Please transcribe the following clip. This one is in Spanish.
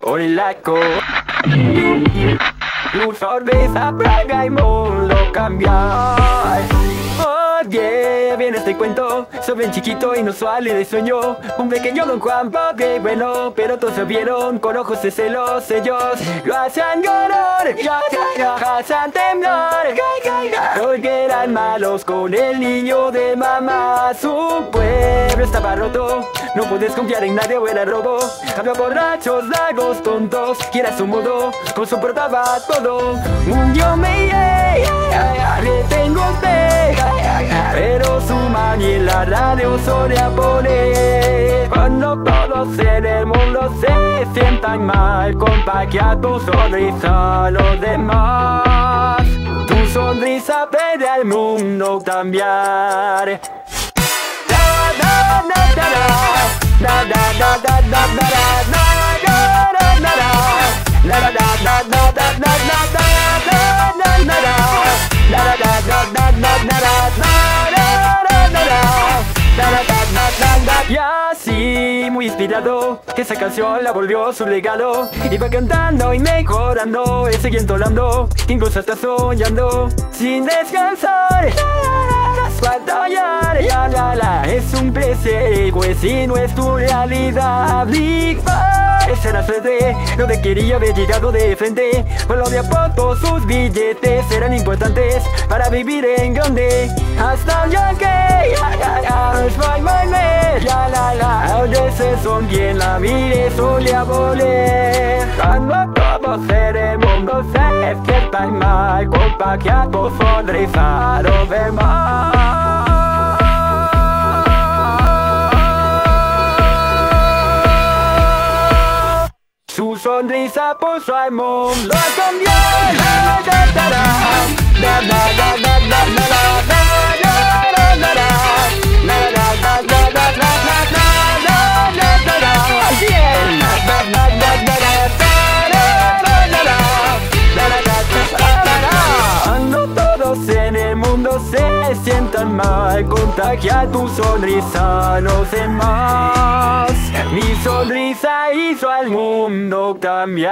polaco. Tu sonrisa praga y mundo cambiar. Oye, viene este cuento sobre un chiquito inusual y de sueño. Un pequeño Don Juan pobre bueno, pero todos se vieron con ojos de celos. Ellos lo hacían llorar, lo hacían temblar. Porque eran malos con el niño de mamá. Su pueblo estaba roto, no puedes confiar en nadie o era robo. Había borrachos, lagos, tontos, que era su modo, con su portaba todo. Un yo me le tengo fe, pero su mani en la radio solía poner. Cuando todos en el mundo se sientan mal, compaquea tu sonrisa a los demás. Tu sonrisa puede al mundo cambiar. Y así, muy inspirado, esa canción la volvió su legado. Iba cantando y mejorando, y seguía entonando, incluso hasta soñando, sin descansar. Cuando ya, es un placer, pues si no es tu realidad, Big será frente Donde quería haber llegado de frente. Pues Colombia Poto, sus billetes serán importantes Para vivir en grande. Hasta ya que Ya la la A veces son bien la vida solía voler Cuando todos mundo se despierta y mal Culpa que a tu sonrisa lo demás Da, da, da, da, da, da, da. Cuando todos en el mundo se sientan mal, contagia tu sonrisa a los demás. Mi sonrisa hizo al mundo cambiar.